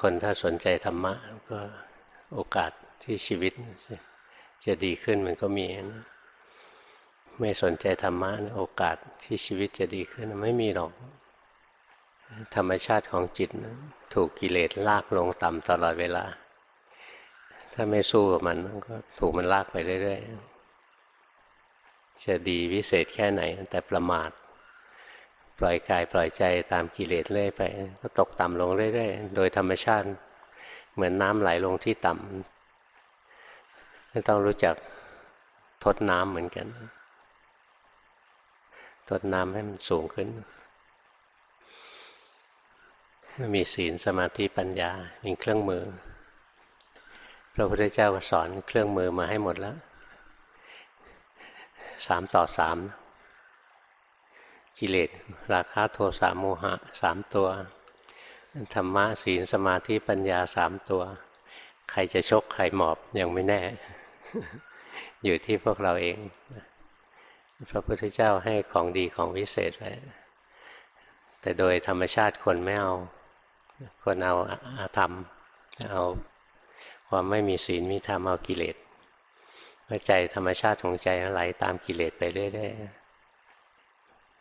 คนถ้าสนใจธรรมะก็โอกาสที่ชีวิต จะดีขึ้นมันก็มีนะไม่สนใจธรรมะโอกาสที่ชีวิตจะดีขึ้นไม่มีหรอก ธรรมชาติของจิตถูกกิเลสลากลงต่ำตลอดเวลา ถ้าไม่สู้กับมันก็ถูกมันลากไปเรื่อยๆจะดีวิเศษแค่ไหนแต่ประมาท ปล่อยกายปล่อยใจตามกิเลสเรื่อยไปก็ตกต่ำลงเรื่อยๆ โดยธรรมชาติ เหมือนน้ำไหลลงที่ต่ำไม่ต้องรู้จักทดน้ำเหมือนกัน ทดน้ำให้มันสูงขึ้น มีศีลสมาธิปัญญาเป็นเครื่องมือ พระพุทธเจ้าก็สอนเครื่องมือมาให้หมดแล้วสามต่อสามนะ กิเลสราคะโทสะโมหะสามตัวธรรมะศีลสมาธิปัญญาสามตัว ใครจะชกใครหมอบยังไม่แน่ อยู่ที่พวกเราเองพระพุทธเจ้าให้ของดีของวิเศษไว้แต่โดยธรรมชาติคนไม่เอา คนเอาอาธรรม เอาความไม่มีศีลมีธรรมเอากิเลสใจธรรมชาติของใจไหลตามกิเลสไปเรื่อยๆ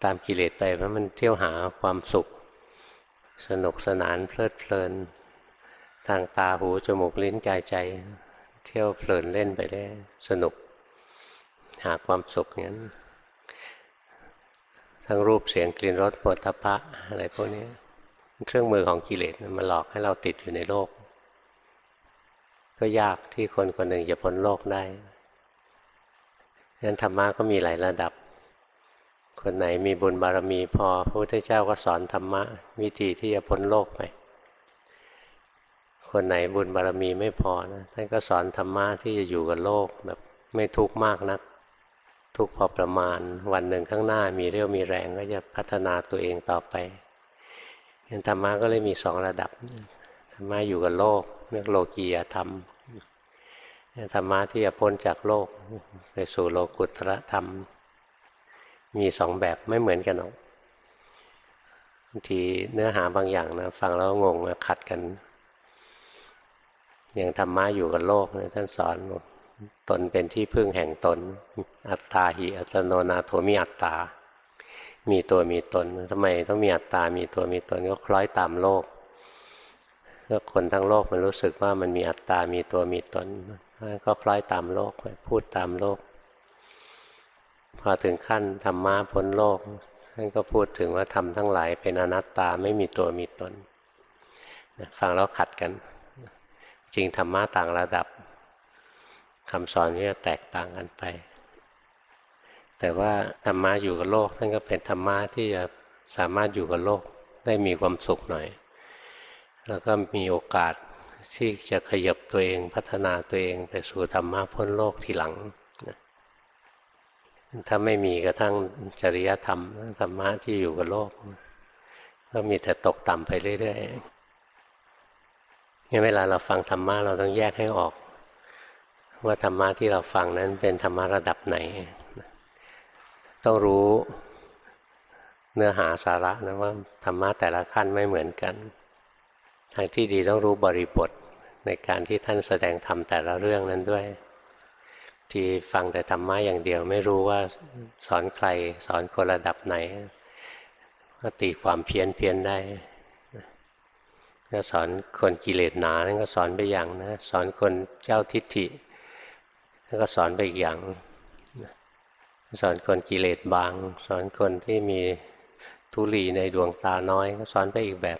ตามกิเลสไปเพราะมันเที่ยวหาความสุข สนุกสนานเพลิดเพลิน ทางตาหูจมูกลิ้นกายใจ เที่ยวเพลินเล่นไปได้สนุก หาความสุขอย่างนั้น ทั้งรูปเสียงกลิ่นรสปวดทพะอะไรพวกนี้เครื่องมือของกิเลสมันหลอกให้เราติดอยู่ในโลก ก็ยากที่คนคนหนึ่งจะพ้นโลกได้ดังนั้นธรรมะก็มีหลายระดับ คนไหนมีบุญบารมีพอพระพุทธเจ้าก็สอนธรรมะ วิธีที่จะพ้นโลกไป คนไหนบุญบารมีไม่พอนะท่านก็สอนธรรมะที่จะอยู่กับโลกแบบไม่ทุกข์มากนัก ทุกพอประมาณ วันหนึ่งข้างหน้ามีเรี่ยวมีแรงก็จะพัฒนาตัวเองต่อไปยันธรรมะก็เลยมีสองระดับธรรมะอยู่กับโลกเรียกโลกียธรรมธรรมะที่จะพ้นจากโลก ไปสู่โลกุตตรธรรม มีสองแบบไม่เหมือนกันหรอกบางทีเนื้อหาบางอย่างนะฟังแล้วงงนะขัดกัน อย่างธรรมะอยู่กับโลกนะท่านสอนตนเป็นที่พึ่งแห่งตน อัตตาหิอัตโนนาโถมีอัตตา มีตัวมีตนทำไมต้องมีอัตตา มีตัวมีตนก็คล้อยตามโลกก็คนทั้งโลกมันรู้สึกว่ามันมีอัตตา มีตัวมีตน ก็คล้อยตามโลกพูดตามโลก อถึงขั้นธรรมะพ้นโลกท่านก็พูดถึงว่าทำทั้งหลายเป็นอนัตตาไม่มีตัวมีตนฟังแล้วขัดกัน จริงธรรมะต่างระดับคำสอนนี่จะแตกต่างกันไป แต่ว่าธรรมะอยู่กับโลกนั่นก็เป็นธรรมะที่จะสามารถอยู่กับโลกได้มีความสุขหน่อย แล้วก็มีโอกาสที่จะขยับตัวเองพัฒนาตัวเองไปสู่ธรรมะพ้นโลกทีหลัง ถ้าไม่มีกระทั่งจริยธรรมธรรมะที่อยู่กับโลก ก็มีแต่ตกต่ำไปเรื่อยๆงั้นเวลาเราฟังธรรมะเราต้องแยกให้ออก ว่าธรรมะที่เราฟังนั้นเป็นธรรมะระดับไหน ต้องรู้เนื้อหาสาระนะว่าธรรมะแต่ละขั้นไม่เหมือนกันทางที่ดีต้องรู้บริบทในการที่ท่านแสดงธรรมแต่ละเรื่องนั้นด้วย ทีฟังแต่ธรรมะอย่างเดียว ไม่รู้ว่าสอนใครสอนคนระดับไหน ก็ตีความเพี้ยนเพี้ยนได้ก็สอนคนกิเลสหนานั่นก็สอนไปอย่างนะ สอนคนเจ้าทิฏฐินั่นก็สอนไปอีกอย่าง สอนคนกิเลสบาง สอนคนที่มีทุลีในดวงตาน้อย ก็สอนไปอีกแบบ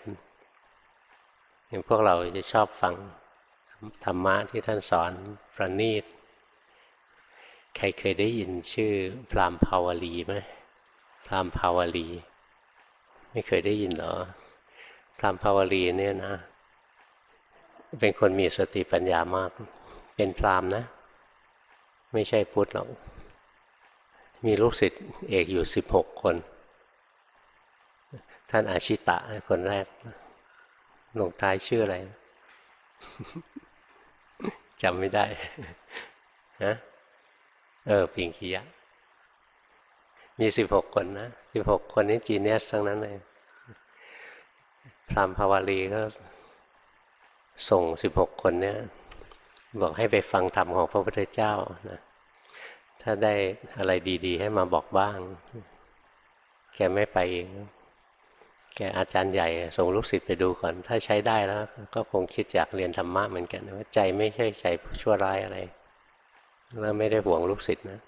อย่างพวกเราจะชอบฟังธรรมะที่ท่านสอนประณีต ใครเคยได้ยินชื่อพรามภาวลีไหมพรามภาวลี ไม่เคยได้ยินหรอพรามภาวลีเนี่ยนะ เป็นคนมีสติปัญญามาก เป็นพรามนะ ไม่ใช่พุทธหรอก มีลูกศิษย์เอกอยู่สิบหกคน ท่านอาชิตะคนแรกลงท้ายชื่ออะไรจำไม่ได้นะ เออปิงคียะ มีสิบหกคนนะสิบหกคนนี้จีเนสทั้งนั้นเลยพรามภาวลีก็ส่งสิบหกคนเนี่ยบอกให้ไปฟังธรรมของพระพุทธเจ้านะถ้าได้อะไรดี ๆ ให้มาบอกบ้าง แกไม่ไปเองแกอาจารย์ใหญ่ส่งลูกศิษย์ไปดูก่อน ถ้าใช้ได้แล้ว ก็คงคิดอยากเรียนธรรมะเหมือนกันว่าใจไม่ใช่ใจชั่วร้ายอะไร แล้วไม่ได้ห่วงลูกศิษย์นะ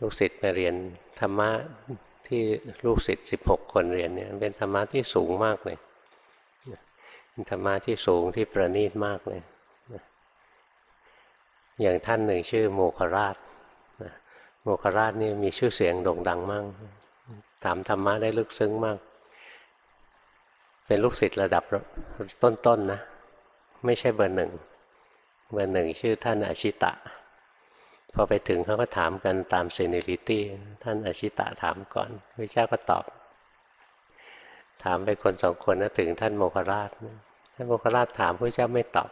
ลูกศิษย์ไปเรียนธรรมะที่ลูกศิษย์สิบหกคนเรียนเนี่ยเป็นธรรมะที่สูงมากเลยเป็นธรรมะที่สูงที่ประณีตมากเลย อย่างท่านหนึ่งชื่อโมคราชโมคราชนี่มีชื่อเสียงโด่งดังมาก ถามธรรมะได้ลึกซึ้งมาก เป็นลูกศิษย์ระดับต้นๆนะ ไม่ใช่เบอร์หนึ่ง เบอร์หนึ่งชื่อท่านอชิตะ พอไปถึงเขาก็ถามกันตาม seniority ท่านอชิตะถามก่อนพระเจ้าก็ตอบ ถามไปคนสองคนนะถึงท่านโมคราช ท่านโมคราชถามพระเจ้าไม่ตอบ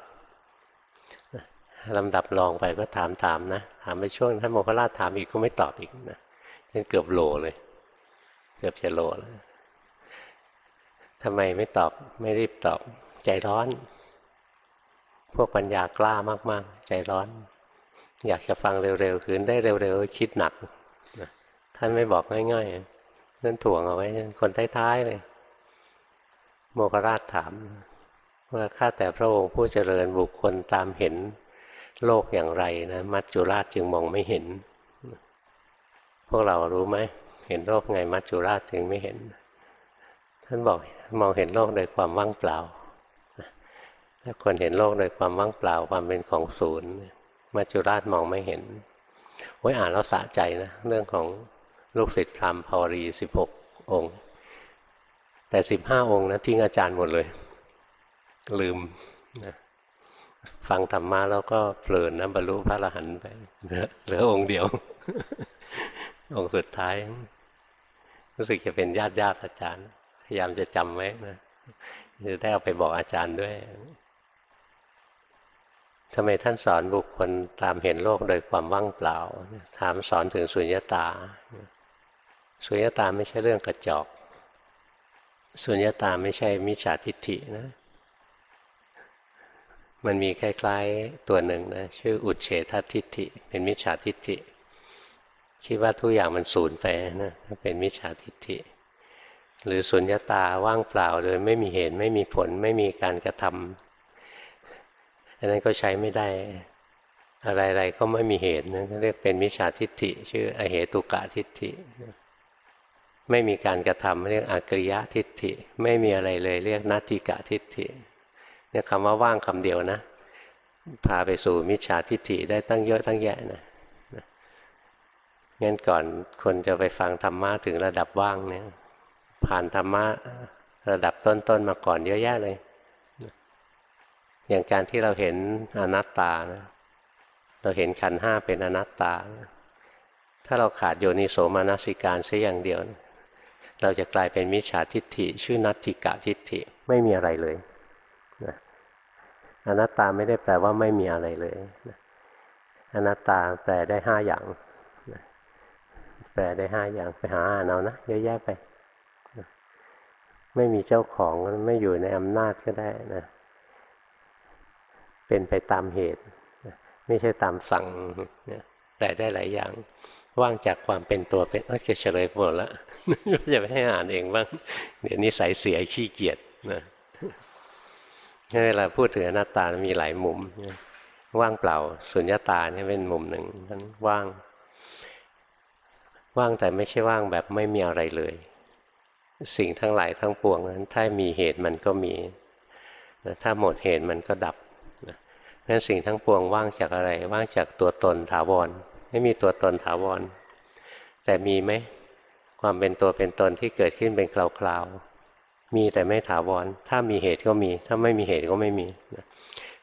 ลำดับลองไปก็ถามถามนะ ถามไปช่วงท่านโมคราชถามอีกก็ไม่ตอบอีกนะจนเกือบโลเลย เกือบจะโลแล้วทำไมไม่ตอบไม่รีบตอบใจร้อน พวกปัญญากล้ามากๆ ใจร้อน อยากจะฟังเร็วๆคืนได้เร็วๆ คิดหนัก ท่านไม่บอกง่ายๆนั่นถ่วงเอาไว้ คนท้ายๆเลย โมกราชถาม ว่าข้าแต่พระองค์ผู้เจริญบุคคลตามเห็นโลกอย่างไรนะมัจจุราชจึงมองไม่เห็น พวกเรารู้ไหมเห็นโลกไงมัจจุราชถึงไม่เห็น ท่านบอกมองเห็นโลกโดยความว่างเปล่า ถ้าคนเห็นโลกโดยความว่างเปล่าความเป็นของศูนย์มัจจุราชมองไม่เห็นโอ้ยอ่านแล้วสะใจนะเรื่องของลูกศิษย์พราหมณ์ภาวรีสิบหกองค์ แต่สิบห้าองค์นะทิ้งอาจารย์หมดเลย ลืมนะฟังธรรมะแล้วก็เพลินนะบรรลุพระอรหันต์ไปเหลือองค์เดียว องค์สุดท้าย รู้สึกจะเป็นญาติญาติอาจารย์ พยายามจะจำไว้นะจะได้เอาไปบอกอาจารย์ด้วย ทำไมท่านสอนบุคคลตามเห็นโลกโดยความว่างเปล่า ถามสอนถึงสุญญตา สุญญตาไม่ใช่เรื่องกระจอก สุญญตาไม่ใช่มิจฉาทิฏฐินะ มันมีคล้ายๆตัวหนึ่งนะชื่ออุเฉททิฏฐิ เป็นมิจฉาทิฏฐิ คิดว่าทุกอย่างมันสูญไปนะเป็นมิจฉาทิฏฐิ หรือสุญญาตาว่างเปล่าโดยไม่มีเหตุไม่มีผลไม่มีการกระทำ อันนั้นก็ใช้ไม่ได้ อะไรๆก็ไม่มีเหตุนะเรียกเป็นมิจฉาทิฏฐิ ชื่ออเหตุกะทิฏฐิ ไม่มีการกระทำเรียกอากริยะทิฏฐิ ไม่มีอะไรเลย เรียกนัตติกะทิฏฐิเนี่ยคำว่าว่างคำเดียวนะ พาไปสู่มิจฉาทิฏฐิได้ตั้งเยอะตั้งแยะนะงั้นก่อนคนจะไปฟังธรรมะถึงระดับว่างเนี่ยผ่านธรรมะระดับต้นๆมาก่อนเยอะแยะเลย อย่างการที่เราเห็นอนัตตานะเราเห็นขันห้าเป็นอนัตตา ถ้าเราขาดโยนิโสมานสิการเสียอย่างเดียวเราจะกลายเป็นมิจฉาทิฏฐิ ชื่อนัตติกะทิฏฐิไม่มีอะไรเลยนะอนัตตาไม่ได้แปลว่าไม่มีอะไรเลยอนัตตาแปลได้ห้าอย่างแปลได้ห้าอย่างไปหาอ่านเอานะเยอะแยะไปไม่มีเจ้าของไม่อยู่ในอำนาจก็ได้นะ เป็นไปตามเหตุ ไม่ใช่ตามสั่งแปลได้หลายอย่าง ว่างจากความเป็นตัวเป็นเออเฉลยหมดแล้วจะไปให้อ่านเองบ้างเดี๋ยวนี้สายเสียขี้เกียจนะเวลาพูดถึงอนัตตามีหลายมุม ว่างเปล่าสุญญาตาเนี่ยเป็นมุมหนึ่งนั้นว่าง ว่างแต่ไม่ใช่ว่างแบบไม่มีอะไรเลย สิ่งทั้งหลายทั้งปวงนั้น ถ้ามีเหตุมันก็มีถ้าหมดเหตุมันก็ดับ นั้นสิ่งทั้งปวงว่างจากอะไร ว่างจากตัวตนถาวร ไม่มีตัวตนถาวร แต่มีไหมความเป็นตัวเป็นตนที่เกิดขึ้นเป็นคราวๆ มีแต่ไม่ถาวร ถ้ามีเหตุก็มี ถ้าไม่มีเหตุก็ไม่มี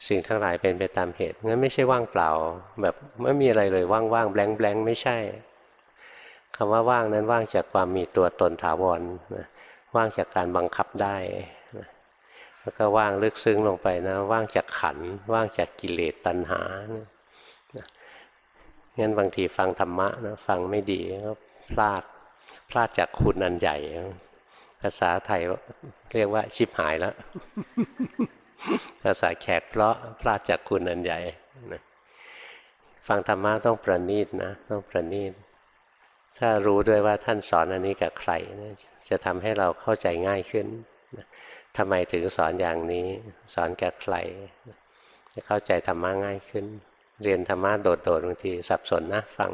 สิ่งทั้งหลายเป็นไปตามเหตุ งั้นไม่ใช่ว่างเปล่า แบบไม่มีอะไรเลยว่างๆ แบงแบงไม่ใช่คำว่าว่างนั้นว่างจากความมีตัวตนถาวรนะว่างจากการบังคับได้ แล้วก็ว่างลึกซึ้งลงไปนะ ว่างจากขัน ว่างจากกิเลสตัณหานะงั้นบางทีฟังธรรมะนะฟังไม่ดีก็พลาดพลาดจากคุณอันใหญ่ ภาษาไทยเรียกว่าชิบหายแล้ว ภาษาแขกเพราะพลาดจากคุณอันใหญ่นะฟังธรรมะต้องประณีตนะต้องประณีต ถ้ารู้ด้วยว่าท่านสอนอันนี้กับใครนะจะทำให้เราเข้าใจง่ายขึ้น ทำไมถึงสอนอย่างนี้ สอนแกับใครจะเข้าใจธรรมะง่ายขึ้น เรียนธรรมะโดดๆบางทีสับสนนะฟัง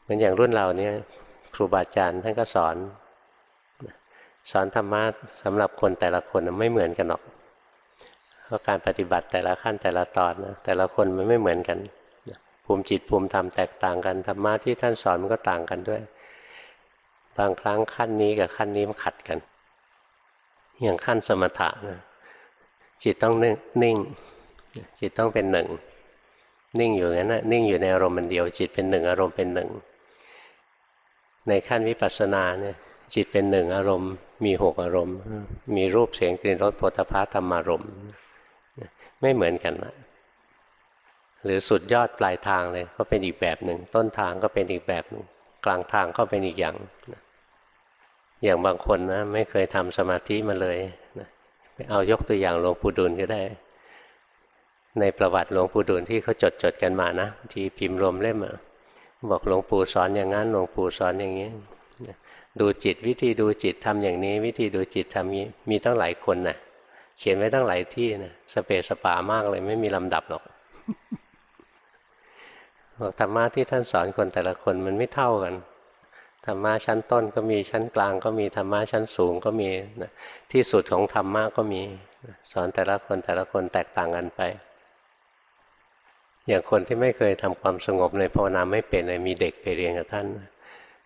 เหมือนอย่างรุ่นเราเนี่ย ครูบาอาจารย์ท่านก็สอน สอนธรรมะสำหรับคนแต่ละคนไม่เหมือนกันหรอกเพราะการปฏิบัติแต่ละขั้นแต่ละตอนนะแต่ละคนมันไม่เหมือนกันภูมิจิตภูมิธรรมแตกต่างกันธรรมะที่ท่านสอนมันก็ต่างกันด้วย บางครั้งขั้นนี้กับขั้นนี้มันขัดกัน อย่างขั้นสมถะนะจิตต้องนิ่ง จิตต้องเป็นหนึ่ง นิ่งอยู่งั้นนะนิ่งอยู่ในอารมณ์มันเดียว จิตเป็นหนึ่งอารมณ์เป็นหนึ่ง ในขั้นวิปัสสนาเนี่ยจิตเป็นหนึ่งอารมณ์มีหกอารมณ์ มีรูปเสียงกลิ่นรสโผฏฐะธรรมารมณ์ไม่เหมือนกันนะหรือสุดยอดปลายทางเลยก็เป็นอีกแบบหนึ่งต้นทางก็เป็นอีกแบบหนึ่งกลางทางก็เป็นอีกอย่าง อย่างบางคนนะไม่เคยทำสมาธิมาเลยนะเอายกตัวอย่างหลวงปู่ดูลก็ได้ ในประวัติหลวงปู่ดูลที่เขาจดจดกันมานะที่พิมพ์รวมเล่มบอกหลวงปู่สอนอย่างนั้นหลวงปู่สอนอย่างนี้ดูจิตวิธีดูจิตทำอย่างนี้ วิธีดูจิตทำนี้มีตั้งหลายคนนะเขียนไว้ตั้งหลายที่นะสเปสปามากเลยไม่มีลำดับหรอกบอกธรรมะที่ท่านสอนคนแต่ละคนมันไม่เท่ากัน ธรรมะชั้นต้นก็มีชั้นกลางก็มีธรรมะชั้นสูงก็มีนะที่สุดของธรรมะก็มีสอนแต่ละคนแต่ละคนแตกต่างกันไป อย่างคนที่ไม่เคยทำความสงบในภาวนาไม่เป็นเลยมีเด็กไปเรียนกับท่าน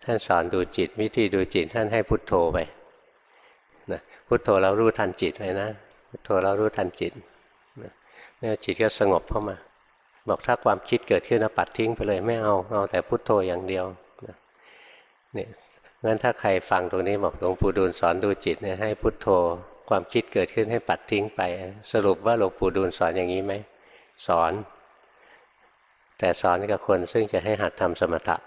ท่านสอนดูจิตวิธีดูจิตท่านให้พุทโธไปนะพุทโธเรารู้ทันจิตเลยนะพุทโธเรารู้ทันจิตนะจิตก็สงบเข้ามา บอกถ้าความคิดเกิดขึ้นนะปัดทิ้งไปเลยไม่เอาเอาแต่พุทโธอย่างเดียว เนี่ยงั้นถ้าใครฟังตรงนี้บอกหลวงปู่ดูลสอนดูจิตเนี่ยให้พุทโธ ความคิดเกิดขึ้นให้ปัดทิ้งไป สรุปว่าหลวงปู่ดูลสอนอย่างนี้ไหมสอน แต่สอนกับคนซึ่งจะให้หัดทำสมถะ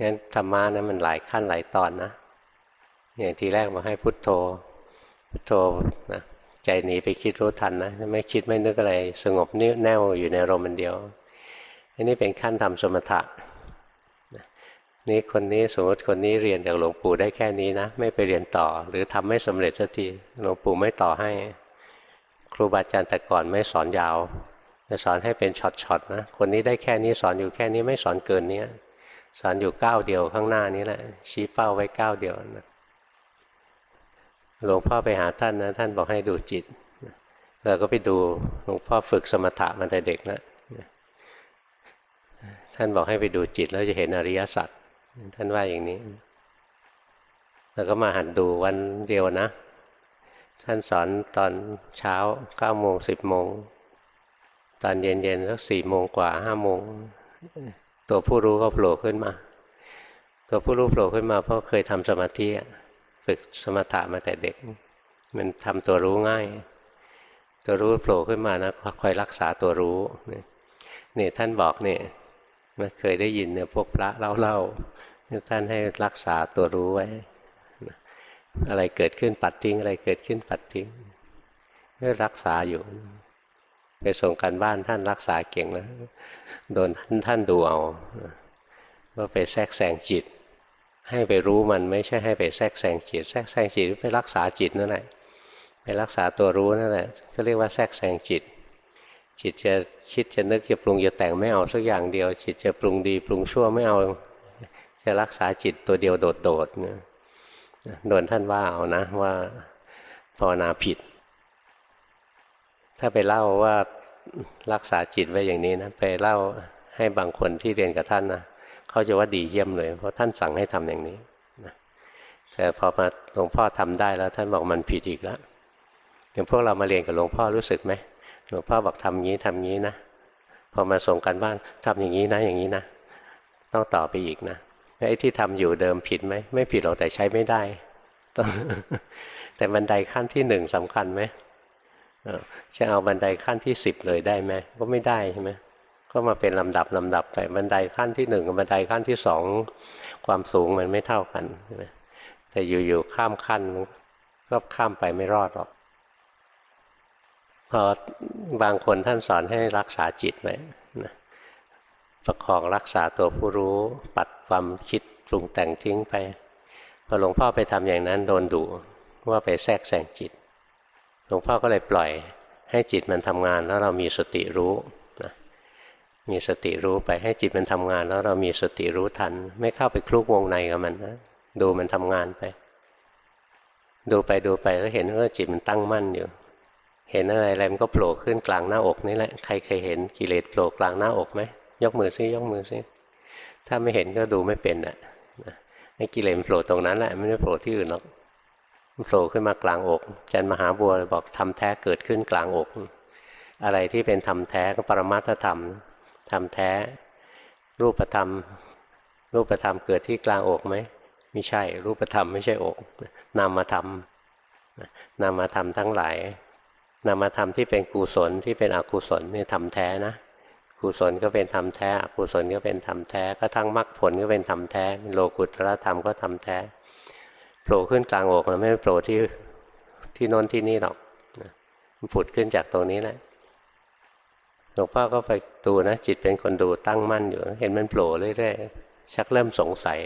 งั้นธรรมะนะมันหลายขั้นหลายตอนนะอย่างทีแรกมาให้พุทโธ พุทโธนะใจหนีไปคิดรู้ทันนะไม่คิดไม่นึกอะไร สงบนิ่วแน่วอยู่ในอารมณ์เดียว อันนี้เป็นขั้นทำสมถะ นี่คนนี้สมมติคนนี้เรียนจากหลวงปู่ได้แค่นี้นะ ไม่ไปเรียนต่อ หรือทำไม่สำเร็จสักทีหลวงปู่ไม่ต่อให้ ครูบาอาจารย์แต่ก่อนไม่สอนยาวจะสอนให้เป็นช็อตๆนะคนนี้ได้แค่นี้สอนอยู่แค่นี้ไม่สอนเกินเนี้ยสอนอยู่ก้าวเดียวข้างหน้านี้แหละ ชี้เป้าไว้ก้าวเดียวนะหลวงพ่อไปหาท่านนะท่านบอกให้ดูจิตเราก็ไปดูหลวงพ่อฝึกสมถะมาแต่เด็กแล้วท่านบอกให้ไปดูจิตแล้วจะเห็นอริยสัจ ท่านว่าอย่างนี้เราก็มาหัดดูวันเดียวนะ ท่านสอนตอนเช้าเก้าโมงสิบโมง ตอนเย็นๆแล้วสี่โมงกว่าห้าโมง ตัวผู้รู้ก็โผล่ขึ้นมา ตัวผู้รู้โผล่ขึ้นมาเพราะเคยทำสมาธิฝึกสมถะมาแต่เด็ก มันทำตัวรู้ง่าย ตัวรู้โผล่ขึ้นมานะคอยรักษาตัวรู้นี่ท่านบอกเนี่ย เคยได้ยินเนี่ยพวกพระเล่าเล่าท่านให้รักษาตัวรู้ไว้ อะไรเกิดขึ้นปัดทิ้ง อะไรเกิดขึ้นปัดทิ้งก็รักษาอยู่ไปส่งกันบ้านท่านรักษาเก่งแล้วโดนท่านท่านดูเอาว่าไปแทรกแซงจิต ให้ไปรู้มันไม่ใช่ให้ไปแทรกแซงจิต แทรกแซงจิตไปรักษาจิตนั่นแหละไปรักษาตัวรู้นั่นแหละก็เรียกว่าแทรกแซงจิต จิตจะคิดจะนึกจะปรุงจะแต่งไม่เอาสักอย่างเดียว จิตจะปรุงดีปรุงชั่วไม่เอา จะรักษาจิตตัวเดียวโดดๆเนี่โดนท่านว่าเอานะว่าภาวนาผิด ถ้าไปเล่าว่ารักษาจิตไว้อย่างนี้นะไปเล่าให้บางคนที่เรียนกับท่านนะเขาจะว่าดีเยี่ยมเลย เพราะท่านสั่งให้ทำอย่างนี้นะแต่พอมาหลวงพ่อทำได้แล้ว ท่านบอกมันผิดอีกแล้วอย่างพวกเรามาเรียนกับหลวงพ่อรู้สึกไหม หลวงพ่อบอกทำงี้ทำงี้นะพอมาส่งกันบ้านทำอย่างนี้นะอย่างนี้นะต้องต่อไปอีกนะไอ้ที่ทำอยู่เดิมผิดไหมไม่ผิดหรอกแต่ใช้ไม่ได้ แต่บันไดขั้นที่หนึ่งสำคัญไหมจะเอาบันไดขั้นที่สิบเลยได้ไหมก็ไม่ได้ใช่ไหมก็มาเป็นลำดับลำดับไปบันไดขั้นที่หนึ่งกับบันไดขั้นที่สองความสูงมันไม่เท่ากันแต่อยู่ๆข้ามขั้นก็ข้ามไปไม่รอดหรอก พอบางคนท่านสอนให้รักษาจิตไว้นะประคองรักษาตัวผู้รู้ ปัดความคิดปรุงแต่งทิ้งไป พอหลวงพ่อไปทำอย่างนั้นโดนดุว่าไปแทรกแซงจิต หลวงพ่อก็เลยปล่อยให้จิตมันทำงานแล้วเรามีสติรู้นะมีสติรู้ไปให้จิตมันทำงานแล้วเรามีสติรู้ทัน ไม่เข้าไปคลุกวงในกับมันนะดูมันทำงานไป ดูไปดูไปก็เห็นว่าจิตมันตั้งมั่นอยู่ เห็นอะไรอะไรมันก็โผล่ขึ้นกลางหน้าอกนี่แหละใครเคยเห็นกิเลสโผล่กลางหน้าอกไหมยกมือซิยกมือซิถ้าไม่เห็นก็ดูไม่เป็นอะไอ้กิเลสโผล่ตรงนั้นแหละไม่ได้โผล่ที่อื่นหรอกโผล่ขึ้นมากลางอกจันมหาบัวบอกทำแท้เกิดขึ้นกลางอก อะไรที่เป็นธรรมแท้ก็ปรมัตธรรมธรรมแท้ รูปธรรม รูปธรรมเกิดที่กลางอกไหมไม่ใช่รูปธรรมไม่ใช่อกนามธรรมนามธรรมทั้งหลาย นามธรรมที่เป็นกุศลที่เป็นอกุศลนี่ทำแท้นะกุศลก็เป็นธรรมแท้อกุศลก็เป็นธรรมแท้ก็ทั้งมรรคผลก็เป็นธรรมแท้โลกุตตรธรรมก็ธรรมแท้โผล่ขึ้นกลางอกแล้วไม่โผล่ที่ที่น้นที่นี่หรอกมันผุดขึ้นจากตรงนี้แหละหลวงพ่อก็ไปดูนะจิตเป็นคนดูตั้งมั่นอยู่ เห็นมันโผล่เรื่อยๆชักเริ่มสงสัย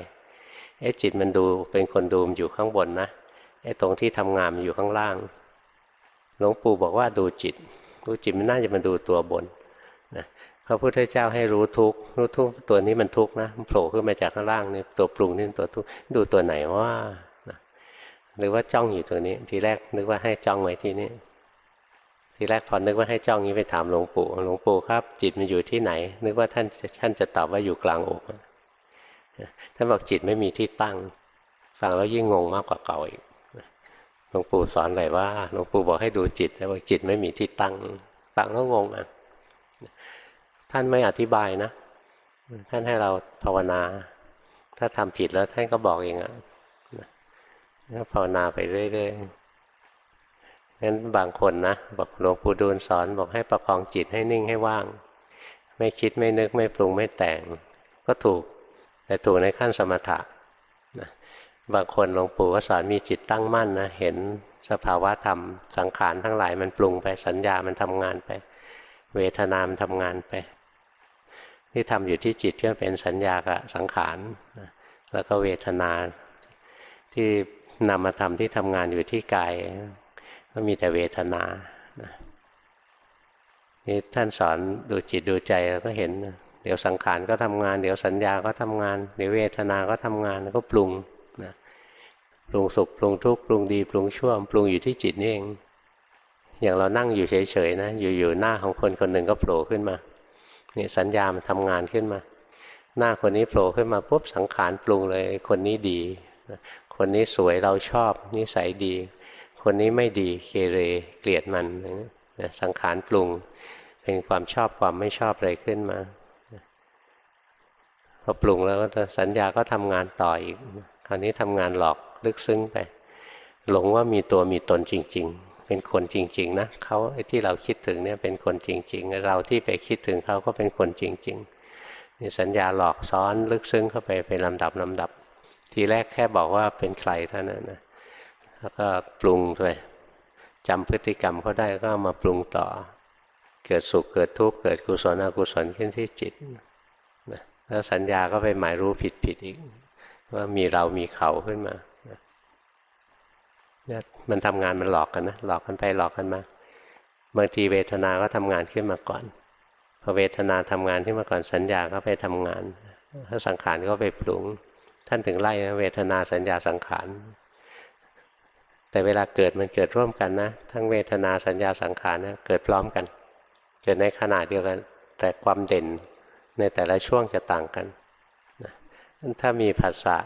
ไอ้จิตมันดูเป็นคนดูมอยู่ข้างบนนะไอ้ตรงที่ทำงานมันอยู่ข้างล่าง หลวงปู่บอกว่าดูจิต ดูจิตมันน่าจะมาดูตัวบนนะพระพุทธเจ้าให้รู้ทุกรู้ทุกตัวนี้มันทุกนะมันโผล่ขึ้นมาจากข้างล่างนี่ตัวปรุงนี่ตัวทุกดูตัวไหนว่าหรือว่าจ้องอยู่ตรงนี้ ทีแรกนึกว่าให้จ้องไว้ที่นี่ทีแรกพอนึกว่าให้จ้องนี้ไปถามหลวงปู่หลวงปู่ครับ จิตมันอยู่ที่ไหน นึกว่าท่านท่านจะตอบว่าอยู่กลางอกท่านบอกจิตไม่มีที่ตั้งฟังแล้วยิ่งงงมากกว่าเก่าอีก ลวงปู่สอนอะไรว่าหลวงปู่บอกให้ดูจิต แล้วบอกจิตไม่มีที่ตั้งฟังแล้วงงอะท่านไม่อธิบายนะท่านให้เราภาวนา ถ้าทำผิดแล้วท่านก็บอกเองอะก็ภาวนาไปเรื่อยๆงั้นบางคนนะบอกหลวงปู่ดูลสอนบอกให้ประคองจิตให้นิ่งให้ว่าง ไม่คิดไม่นึกไม่ปรุงไม่แต่ง ก็ถูกแต่ถูกในขั้นสมถะ บางคนหลวงปู่ก็สอนมีจิตตั้งมั่นนะเห็นสภาวะธรรมสังขารทั้งหลายมันปรุงไปสัญญามันทำงานไป เวทนามันทำงานไป ที่ทำอยู่ที่จิตก็เป็นสัญญากับสังขารแล้วก็เวทนาที่นามธรรมที่ทำงานอยู่ที่กายก็มีแต่เวทนานี่ท่านสอนดูจิตดูใจเราก็เห็น เดี๋ยวสังขารก็ทำงาน เดี๋ยวสัญญาก็ทำงาน เดี๋ยวเวทนาก็ทำงานแล้วก็ปรุง ปรุงสุขปรุงทุกข์ปรุงดีปรุงชั่วปรุงอยู่ที่จิตนี่เอง อย่างเรานั่งอยู่เฉยๆนะอยู่ๆหน้าของคนคนหนึ่งก็โผล่ขึ้นมาเนี่ยสัญญามันทำงานขึ้นมา หน้าคนนี้โผล่ขึ้นมาปุ๊บสังขารปรุงเลย คนนี้ดี คนนี้สวยเราชอบนิสัยดี คนนี้ไม่ดีเกเรเกลียดมันนะสังขารปรุงเป็นความชอบความไม่ชอบอะไรขึ้นมาพอปรุงแล้วสัญญาก็ทำงานต่ออีกคราวนี้ทำงานหลอก ลึกซึ้งไปหลงว่ามีตัวมีตนจริง ๆ เป็นคนจริง ๆ นะเขาที่เราคิดถึงเนี่ยเป็นคนจริง ๆ เราที่ไปคิดถึงเขาก็เป็นคนจริงๆนี่สัญญาหลอกซ้อนลึกซึ้งเข้าไปเป็นลำดับลำดับ ทีแรกแค่บอกว่าเป็นใครเท่านั้นนะแล้วก็ปรุงด้วยจำพฤติกรรมเขาได้ก็มาปรุงต่อ เกิดสุขเกิดทุกข์เกิดกุศลอกุศลขึ้นที่จิตนะแล้วสัญญาก็ไปหมายรู้ผิดผิดอีก ว่ามีเรามีเขาขึ้นมา นี่ยมันทำงานมันหลอกกันนะหลอกกันไปหลอกกันมาบางทีเวทนาก็ทำงานขึ้นมาก่อนพอเวทนาทำงานขึ้นมาก่อนสัญญาก็ไปทำงานถ้าสังขารก็ไปปรุง ท่านถึงไล่เวทนาสัญญาสังขารแต่เวลาเกิดมันเกิดร่วมกันนะ ทั้งเวทนาสัญญาสังขารนะเกิดพร้อมกัน เกิดในขณะเดียวกัน แต่ความเด่นในแต่ละช่วงจะต่างกันนะถ้ามีภาษา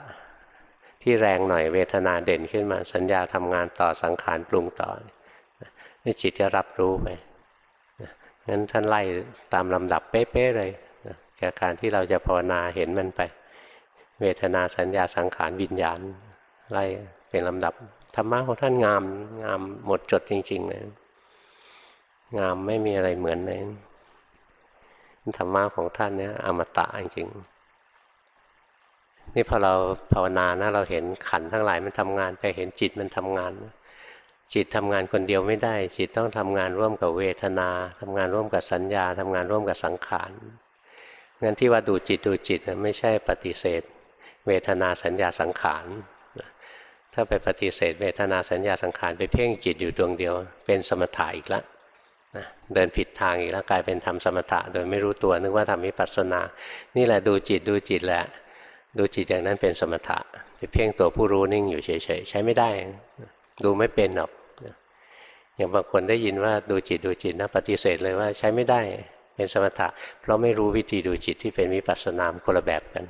ที่แรงหน่อยเวทนาเด่นขึ้นมา สัญญาทำงานต่อสังขารปรุงต่อนี่จิตจะรับรู้ไปงั้นท่านไล่ตามลำดับเป๊ะๆเลยแก่การที่เราจะภาวนาเห็นมันไป เวทนาสัญญาสังขารวิญญาณไล่เป็นลำดับธรรมะของท่านงามงามหมดจดจริงๆเลยงามไม่มีอะไรเหมือนเลยธรรมะของท่านเนี่ยอมตะจริงๆ นี่พอเราภาวนานะเราเห็นขันทั้งหลายมันทำงานไปเห็นจิตมันทำงาน จิตทำงานคนเดียวไม่ได้ จิตต้องทำงานร่วมกับเวทนาทำงานร่วมกับสัญญาทำงานร่วมกับสังขารงั้นที่ว่าดูจิตดูจิตไม่ใช่ปฏิเสธ เวทนาสัญญาสังขารถ้าไปปฏิเสธ เวทนาสัญญาสังขารไปเพ่งจิตอยู่ดวงเดียว เป็นสมถะอีกแล้วนะเดินผิดทางอีกแล้วกลายเป็นทำสมถะ โดยไม่รู้ตัวนึกว่าทำวิปัสสนา นี่แหละดูจิตดูจิตแหละ ดูจิตอย่างนั้นเป็นสมถะไปเพ่งตัวผู้รู้นิ่งอยู่เฉยๆใช้ไม่ได้ ดูไม่เป็นหรอกอย่างบางคนได้ยินว่าดูจิตดูจิตนะปฏิเสธเลยว่าใช้ไม่ได้เป็นสมถะ เพราะไม่รู้วิธีดูจิตที่เป็นวิปัสสนามคนละแบบกัน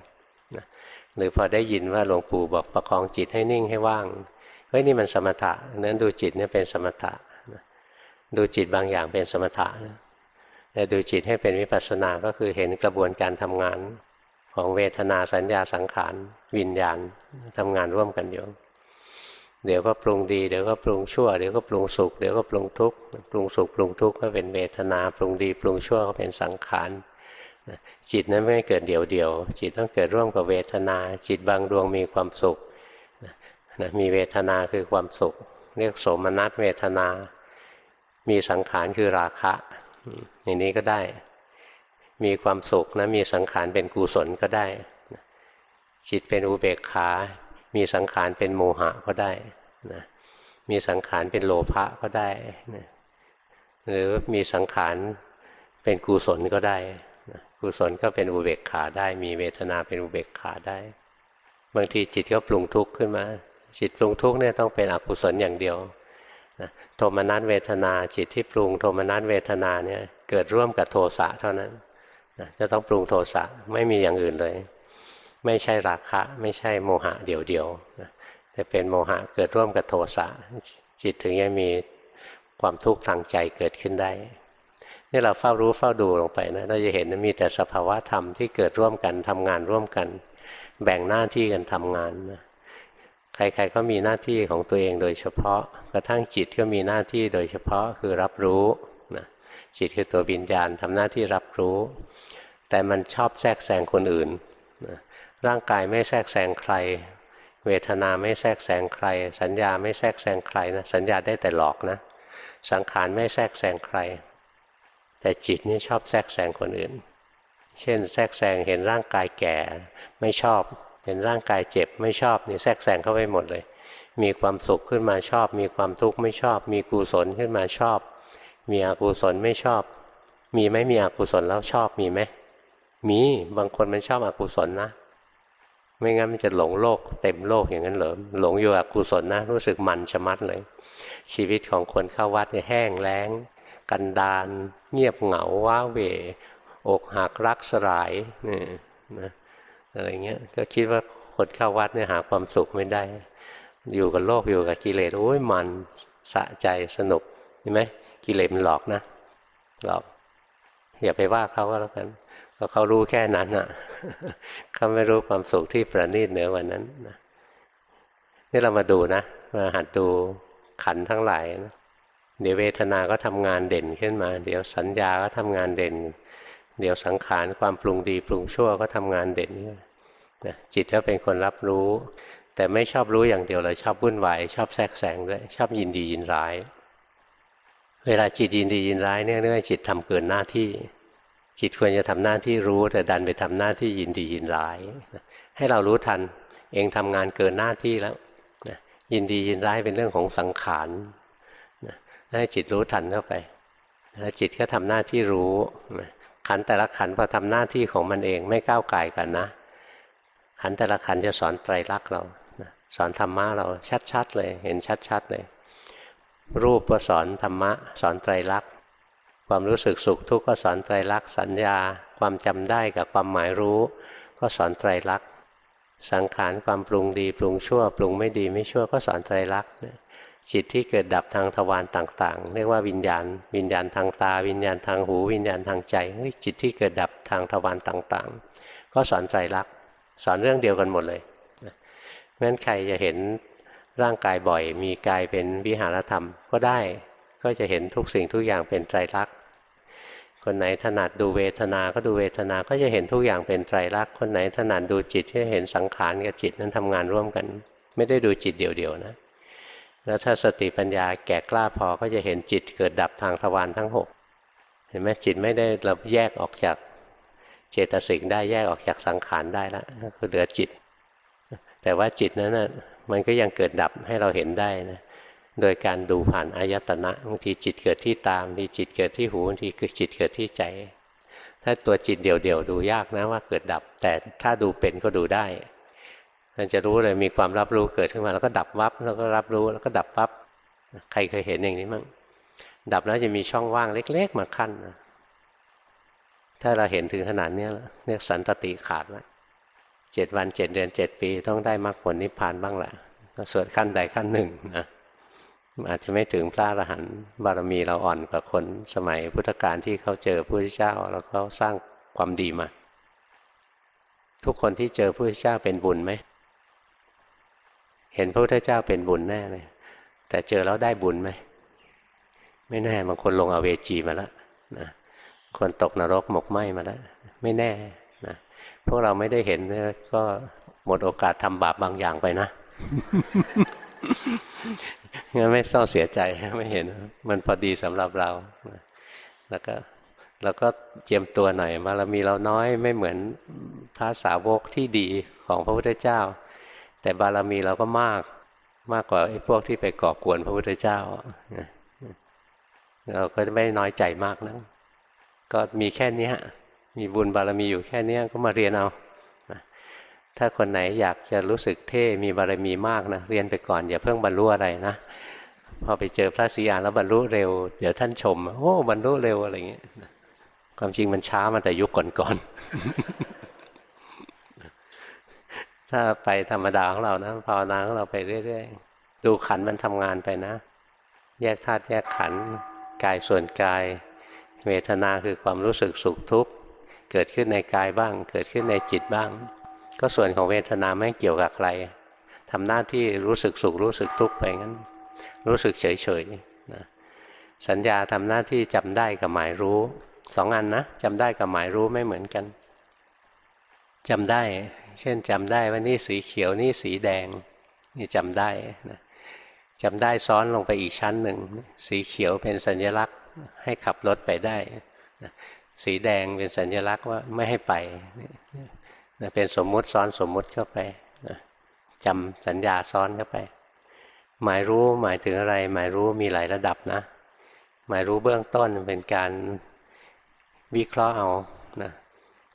นะหรือพอได้ยินว่าหลวงปู่บอกประคองจิตให้นิ่งให้ว่างเฮ้ยนี่มันสมถะนั้นดูจิตเนี่ยเป็นสมถะดูจิตบางอย่างเป็นสมถะแต่ดูจิตให้เป็นวิปัสสนาก็คือเห็นกระบวนการทำงาน ของเวทนาสัญญาสังขารวิญญาณทำงานร่วมกันอยู่ เดี๋ยวก็ปรุงดีเดี๋ยวก็ปรุงชั่วเดี๋ยวก็ปรุงสุขเดี๋ยวก็ปรุงทุกข์ปรุงสุขปรุงทุกข์ก็เป็นเวทนาปรุงดีปรุงชั่วก็เป็นสังขารจิตนั้นไม่เกิดเดี่ยวเดียวจิตต้องเกิดร่วมกับเวทนา จิตบางดวงมีความสุขนะมีเวทนาคือความสุข เรียกสมนัสเวทนา มีสังขารคือราคะ อย่างนี้ก็ได้ มีความสุขนะมีสังขารเป็นกุศลก็ได้ จิตเป็นอุเบกขา มีสังขารเป็นโมหะก็ได้นะมีสังขารเป็นโลภะก็ได้นะหรือมีสังขารเป็นกุศลก็ได้นะกุศลก็เป็นอุเบกขาได้ มีเวทนาเป็นอุเบกขาได้ บางทีจิตก็ปรุงทุกข์ขึ้นมาจิตปรุงทุกข์เนี่ยต้องเป็นอกุศลอย่างเดียวนะโทมนัสเวทนาจิตที่ปรุงโทมนัสเวทนาเนี่ยเกิดร่วมกับโทสะเท่านั้น จะต้องปรุงโทสะไม่มีอย่างอื่นเลย ไม่ใช่ราคะ ไม่ใช่โมหะเดียวๆแต่เป็นโมหะเกิดร่วมกับโทสะจิตถึงจะมีความทุกข์ทางใจเกิดขึ้นได้นี่เราเฝ้ารู้เฝ้าดูลงไปนะเราจะเห็นมีแต่สภาวะธรรมที่เกิดร่วมกันทำงานร่วมกัน แบ่งหน้าที่กันทำงานนะใครๆก็มีหน้าที่ของตัวเองโดยเฉพาะ กระทั่งจิตก็มีหน้าที่โดยเฉพาะคือรับรู้ จิตคือตัววิญญาณทำหน้าที่รับรู้ แต่มันชอบแทรกแซงคนอื่นนะร่างกายไม่แทรกแซงใคร เวทนาไม่แทรกแซงใคร สัญญาไม่แทรกแซงใครนะสัญญาได้แต่หลอกนะ สังขารไม่แทรกแซงใคร แต่จิตนี่ชอบแทรกแซงคนอื่น เช่น แทรกแซงเห็นร่างกายแก่ไม่ชอบเห็นร่างกายเจ็บไม่ชอบนี่แทรกแซงเข้าไปหมดเลย มีความสุขขึ้นมาชอบ มีความทุกข์ไม่ชอบ มีกุศลขึ้นมาชอบ มีอกุศลไม่ชอบ มีไหมมีอกุศลแล้วชอบมีไหมมีบางคนมันชอบอกุศลนะ ไม่งั้นมันจะหลงโลก เต็มโลกอย่างนั้นเหรอหลงอยู่กับกุศลนะ รู้สึกมันชะมัดเลย ชีวิตของคนเข้าวัดเนี่ยแห้งแล้ง กันดานเงียบเหงาว้าเวอกหักรักสลายนี่นะอะไรเงี้ยก็คิดว่าคนเข้าวัดเนี่ยหาความสุขไม่ได้ อยู่กับโลกอยู่กับกิเลสโอ้ยมันสะใจสนุกเห็นไหม กิเลสมันหลอกนะหลอกอย่าไปว่าเขาก็แล้วกันก็เขารู้แค่นั้นอะเขาไม่รู้ความสุขที่ประณีตเหนือวันนั้นนะนี่เรามาดูนะมาหัดดูขันทั้งหลายนะเดี๋ยวเวทนาก็ทำงานเด่นขึ้นมา เดี๋ยวสัญญาก็ทำงานเด่น เดี๋ยวสังขารความปรุงดีปรุงชั่วก็ทำงานเด่นนะจิตก็เป็นคนรับรู้ แต่ไม่ชอบรู้อย่างเดียวเลยชอบวุ่นวายชอบแทรกแซงด้วยชอบยินดียินร้าย เวลาจิตยินดียินร้ายเนี่ยเนื่องจิตทำเกินหน้าที่ จิตควรจะทำหน้าที่รู้ แต่ดันไปทำหน้าที่ยินดียินร้าย ให้เรารู้ทัน เองทำงานเกินหน้าที่แล้วยินดียินร้ายเป็นเรื่องของสังขารให้จิตรู้ทันเข้าไปแล้วจิตก็ทำหน้าที่รู้ ขันแต่ละขันพอทำหน้าที่ของมันเองไม่ก้าวไก่กันนะ ขันแต่ละขันจะสอนไตรลักษณ์เราสอนธรรมะเราชัดๆเลย เห็นชัดๆเลย รูปก็สอนธรรมะ สอนไตรลักษณ์ความรู้สึกสุขทุกข์ก็สอนไตรลักษณ์สัญญา ความจำได้กับความหมายรู้ ก็สอนไตรลักษณ์สังขารความปรุงดี ปรุงชั่ว ปรุงไม่ดีไม่ชั่วก็สอนไตรลักษณ์จิตที่เกิดดับทางทวารต่างๆ เรียกว่าวิญญาณ วิญญาณทางตา วิญญาณทางหู วิญญาณทางใจจิตที่เกิดดับทางทวารต่างๆ ก็สอนไตรลักษณ์สอนเรื่องเดียวกันหมดเลยงั้นใครจะเห็น ร่างกายบ่อย มีกายเป็นวิหารธรรมก็ได้ ก็จะเห็นทุกสิ่งทุกอย่างเป็นไตรลักษณ์คนไหนถนัดดูเวทนาก็ดูเวทนาก็จะเห็นทุกอย่างเป็นไตรลักษณ์คนไหนถนัดดูจิตก็เห็นสังขารกับจิตนั้นทำงานร่วมกัน ไม่ได้ดูจิตเดียวๆนะแล้วถ้าสติปัญญาแก่กล้าพอก็จะเห็นจิตเกิดดับทางทวารทั้งหกเห็นไหมจิตไม่ได้เราแยกออกจากเจตสิกได้แยกออกจากสังขารได้แล้วก็คือเหลือจิต แต่ว่าจิตนั้นนะ มันก็ยังเกิดดับให้เราเห็นได้นะโดยการดูผ่านอายตนะบางทีจิตเกิดที่ตามบางทีจิตเกิดที่หูบางทีคือจิตเกิดที่ใจ ถ้าตัวจิตเดี่ยวๆดูยากนะว่าเกิดดับ แต่ถ้าดูเป็นก็ดูได้มันจะรู้เลยมีความรับรู้เกิดขึ้นมา แล้วก็ดับวับแล้วก็รับรู้แล้วก็ดับวับใครเคยเห็นอย่างนี้มั้งดับแล้วจะมีช่องว่างเล็ก ๆ มาขั้นนะถ้าเราเห็นถึงขนาดนี้เนี่ยสันตติขาดแล้ว เจ็ดวันเจ็ดเดือนเจ็ดปี ต้องได้มรรคผลนิพพานบ้างแหละสวดขั้นใดขั้นหนึ่งนะอาจจะไม่ถึงพระอรหันต์บารมีเราอ่อนกว่าคนสมัยพุทธกาลที่เขาเจอพระพุทธเจ้า แล้วเขาสร้างความดีมา ทุกคนที่เจอพระพุทธเจ้าเป็นบุญไหม เห็นพระพุทธเจ้าเป็นบุญแน่เลย แต่เจอแล้วได้บุญไหม ไม่แน่บางคนลงอเวจีมาแล้วนะคนตกนรกหมกไหมมาแล้ว ไม่แน่ พวกเราไม่ได้เห็นก็หมดโอกาสทำบาปบางอย่างไปนะงั้นไม่เศร้าเสียใจไม่เห็น มันพอดีสำหรับเรา แล้วก็เราก็เจียมตัวหน่อยมาเรามีเราน้อยไม่เหมือนพระสาวกที่ดีของพระพุทธเจ้า แต่บารมีเราก็มากมากกว่าไอ้พวกที่ไปก่อกวนพระพุทธเจ้าเราก็ไม่น้อยใจมากนะก็มีแค่นี้ มีบุญบารมีอยู่แค่นี้ก็มาเรียนเอา ถ้าคนไหนอยากจะรู้สึกเท่ มีบารมีมากนะ เรียนไปก่อน อย่าเพิ่งบรรลุอะไรนะ พอไปเจอพระสีอานแล้วบรรลุเร็ว เดี๋ยวท่านชม โอ้ บรรลุเร็วอะไรเงี้ย ความจริงมันช้ามาแต่ยุคก่อนๆ ถ้าไปธรรมดาของเรานะภาวนาของเราไปเรื่อยๆ ดูขันมันทำงานไปนะ แยกธาตุแยกขัน กายส่วนกาย เวทนาคือความรู้สึกสุขทุกข์ เกิดขึ้นในกายบ้าง เกิดขึ้นในจิตบ้าง ก็ส่วนของเวทนาไม่เกี่ยวกับใครทำหน้าที่รู้สึกสุขรู้สึกทุกข์ไปงั้น รู้สึกเฉยๆนะสัญญาทำหน้าที่จำได้กับหมายรู้สองอันนะจำได้กับหมายรู้ไม่เหมือนกันจำได้ เช่นจำได้ว่านี่สีเขียวนี่สีแดง นี่จำได้นะจำได้ซ้อนลงไปอีกชั้นหนึ่ง สีเขียวเป็นสัญลักษณ์ให้ขับรถไปได้ สีแดงเป็นสัญลักษณ์ว่าไม่ให้ไปนะเป็นสมมุติซ้อนสมมุติเข้าไปนะจำสัญญาซ้อนเข้าไป หมายรู้หมายถึงอะไร หมายรู้มีหลายระดับนะ หมายรู้เบื้องต้นเป็นการวิเคราะห์เอานะ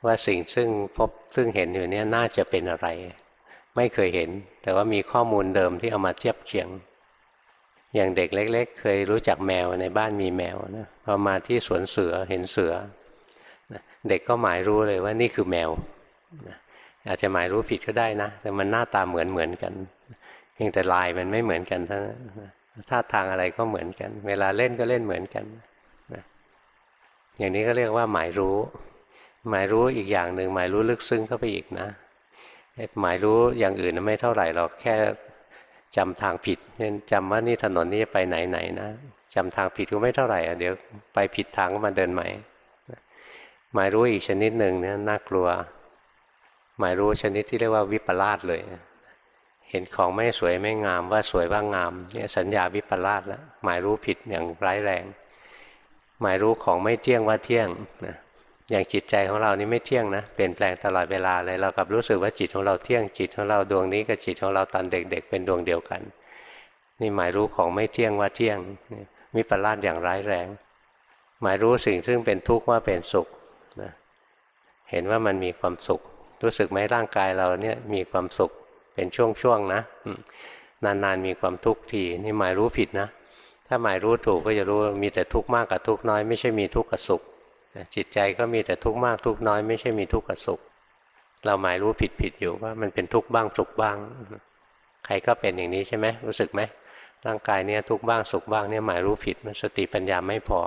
ว่าสิ่งซึ่งพบซึ่งเห็นอยู่นี้น่าจะเป็นอะไร ไม่เคยเห็น แต่ว่ามีข้อมูลเดิมที่เอามาเทียบเคียง อย่างเด็กเล็ก ๆ เคยรู้จักแมวในบ้านมีแมวนะพอมาที่สวนเสือเห็นเสือ เด็กก็หมายรู้เลยว่านี่คือแมวอาจจะหมายรู้ผิดก็ได้นะ แต่มันหน้าตาเหมือนเหมือนกันเพียงแต่ลายมันไม่เหมือนกันท่าท่าทางอะไรก็เหมือนกัน เวลาเล่นก็เล่นเหมือนกันนะอย่างนี้ก็เรียกว่าหมายรู้ หมายรู้อีกอย่างหนึ่งหมายรู้ลึกซึ้งเข้าไปอีกนะหมายรู้อย่างอื่นไม่เท่าไหร่เราแค่จำทางผิดเช่นจำว่านี่ถนนนี้ไปไหนไหนนะจำทางผิดก็ไม่เท่าไหร่อะเดี๋ยวไปผิดทางก็มาเดินใหม่ หมายรู้อีกชนิดหนึ่งเนี่ยน่ากลัว หมายรู้ชนิดที่เรียกว่าวิปลาสเลย เห็นของไม่สวยไม่งามว่าสวยว่างามเนี่ยสัญญาวิปลาสแล้วหมายรู้ผิดอย่างร้ายแรง หมายรู้ของไม่เที่ยงว่าเที่ยงนะอย่างจิตใจของเรานี่ไม่เที่ยงนะเปลี่ยนแปลงตลอดเวลาเลยเรากับรู้สึกว่าจิตของเราเที่ยงจิตของเราดวงนี้กับจิตของเราตอนเด็ก ๆ เป็นดวงเดียวกัน นี่หมายรู้ของไม่เที่ยงว่าเที่ยงมิปลาสอย่างร้ายแรง หมายรู้สิ่งซึ่งเป็นทุกข์ว่าเป็นสุข นะเห็นว่ามันมีความสุข รู้สึกไหมร่างกายเราเนี่ยมีความสุขเป็นช่วงๆนะนานๆมีความทุกข์ทีนี่หมายรู้ผิดนะ ถ้าหมายรู้ถูกก็จะรู้มีแต่ทุกข์มากกับทุกข์น้อยไม่ใช่มีทุกข์กับสุขจิตใจก็มีแต่ทุกข์มากทุกข์น้อยไม่ใช่มีทุกข์กับสุข เราหมายรู้ผิดผิดอยู่ว่ามันเป็นทุกข์บ้างสุขบ้าง ใครก็เป็นอย่างนี้ใช่ไหมรู้สึกไหมร่างกายเนี่ยทุกข์บ้างสุขบ้างเนี่ยหมายรู้ผิดมันสติปัญญาไม่พอ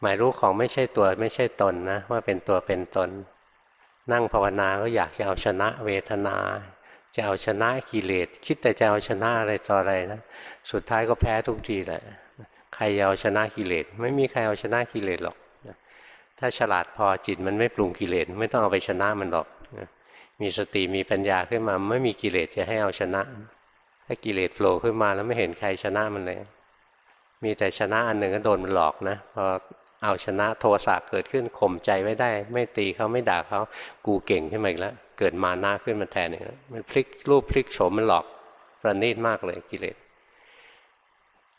หมายรู้ของไม่ใช่ตัวไม่ใช่ตนนะว่าเป็นตัวเป็นตน นั่งภาวนาก็อยากจะเอาชนะเวทนา จะเอาชนะกิเลสคิดแต่จะเอาชนะอะไรต่ออะไรนะสุดท้ายก็แพ้ทุกทีแหละใครเอาชนะกิเลสไม่มีใครเอาชนะกิเลสหรอกถ้าฉลาดพอจิตมันไม่ปรุงกิเลสไม่ต้องเอาไปชนะมันหรอกมีสติมีปัญญาขึ้นมาไม่มีกิเลสจะให้เอาชนะ ถ้ากิเลสโผล่ขึ้นมาแล้วไม่เห็นใครชนะมันเลยมีแต่ชนะอันหนึ่งก็โดนมันหลอกนะพอ เอาชนะโทสะเกิดขึ้นข่มใจไว้ได้ ไม่ตีเขาไม่ด่าเขากูเก่งขึ้นมาอีกแล้วเกิดมาหน้าขึ้นมาแทนเนี่ยมันพลิกรูปพลิกโฉมมันหลอกประณีตมากเลยกิเลส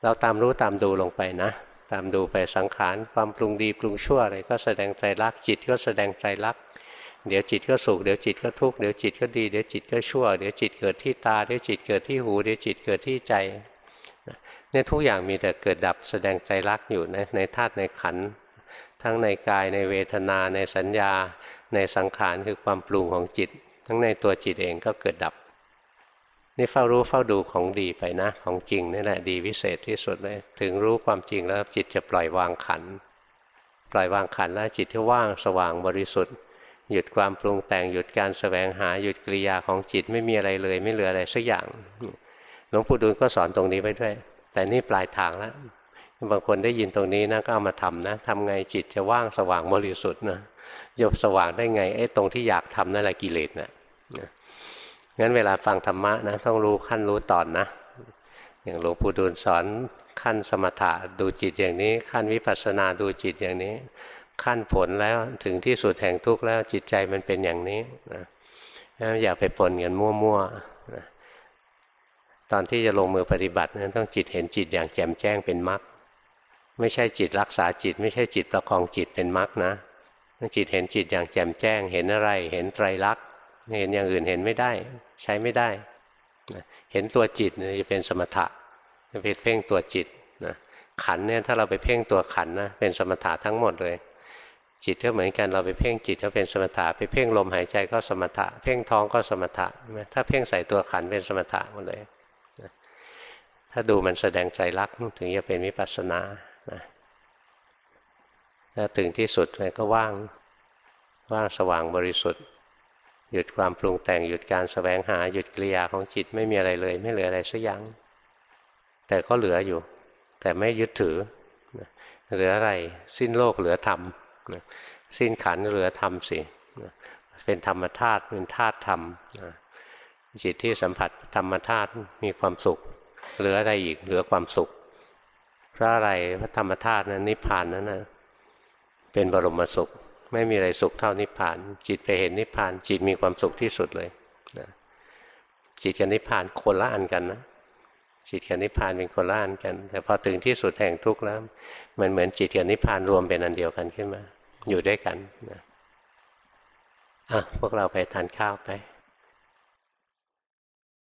เราตามรู้ตามดูลงไปนะ ตามดูไปสังขารความปรุงดีปรุงชั่วอะไรก็แสดงใจรักจิตก็แสดงใจรักเดี๋ยวจิตก็สุขเดี๋ยวจิตก็ทุกข์เดี๋ยวจิตก็ดีเดี๋ยวจิตก็ชั่ว เดี๋ยวจิตเกิดที่ตาเดี๋ยวจิตเกิดที่หู เดี๋ยวจิตเกิดที่ใจ เนี่ยทุกอย่างมีแต่เกิดดับแสดงใจรักอยู่ในในธาตุในขันทั้งในกายในเวทนาในสัญญา ในสังขารคือความปรุงของจิต ทั้งในตัวจิตเองก็เกิดดับ นี่เฝ้ารู้เฝ้าดูของดีไปนะ ของจริงนี่แหละดีวิเศษที่สุดเลยถึงรู้ความจริงแล้วจิตจะปล่อยวางขันปล่อยวางขันแล้วจิตที่ว่างสว่างบริสุทธิ์ หยุดความปรุงแต่งหยุดการสแสวงหาหยุดกิริยาของจิตไม่มีอะไรเลย ไม่เหลืออะไรสักอย่างหลวงปู่ดูลก็สอนตรงนี้ไว้ด้วย แต่นี่ปลายทางแล้วบางคนได้ยินตรงนี้นะก็เอามาทำนะทำไงจิตจะว่างสว่างบริสุทธิ์นะจะสว่างได้ไงไอ้ตรงที่อยากทำนั่นแหละกิเลสนะงั้นเวลาฟังธรรมะนะต้องรู้ขั้นรู้ตอนนะ อย่างหลวงปู่ดูลสอนขั้นสมถะดูจิตอย่างนี้ ขั้นวิปัสสนาดูจิตอย่างนี้ ขั้นผลแล้วถึงที่สุดแห่งทุกข์แล้วจิตใจมันเป็นอย่างนี้นะอย่าไปปนกันมั่วๆ ตอนที่จะลงมือปฏิบัตินั้นต้องจิตเห็นจิตอย่างแจ่มแจ้งเป็นมรรคไม่ใช่จิตรักษาจิต ไม่ใช่จิตประคองจิตเป็นมรรคนะจิตเห็นจิตอย่างแจ่มแจ้ง เห็นอะไร เห็นไตรลักษณ์เห็นอย่างอื่นเห็นไม่ได้ ใช้ไม่ได้เห็นตัวจิตจะเป็นสมถะจะเป็นเพ่งตัวจิตนะขันเนี่ยถ้าเราไปเพ่งตัวขันนะเป็นสมถะทั้งหมดเลย จิตก็เหมือนกันเราไปเพ่งจิตก็เป็นสมถะไปเพ่งลมหายใจก็สมถะ เพ่งท้องก็สมถะถ้าเพ่งใส่ตัวขันเป็นสมถะหมดเลย ถ้าดูมันแสดงใจรักถึงจะเป็นวิปัสสนานะถ้าถึงที่สุดเลยก็ว่างว่างสว่างบริสุทธิ์ หยุดความปรุงแต่งหยุดการสแสวงหาหยุดกิริยาของจิตไม่มีอะไรเลย ไม่เหลืออะไรสักอย่างแต่ก็เหลืออยู่ แต่ไม่ยึดถือ เหลืออะไร สิ้นโลกเหลือธรรมสิ้นขันเหลือธรรมสิเป็นธรรมธาตุเป็นธาตุธรรมจิตที่สัมผัสธรรมธาตุมีความสุข เหลืออะไรอีกเหลือความสุข เพราะอะไรพระธรรมธาตุนั้นนิพพานนั้นนะเป็นบรมสุข ไม่มีอะไรสุขเท่านิพพาน จิตไปเห็นนิพพาน จิตมีความสุขที่สุดเลยนะจิตกับนิพพานคนละอันกันนะจิตกับนิพพานเป็นคนละอันกัน แต่พอถึงที่สุดแห่งทุกข์แล้ว มันเหมือนจิตกับนิพพานรวมเป็นอันเดียวกันขึ้นมา อยู่ด้วยกันนะอะพวกเราไปทานข้าวไป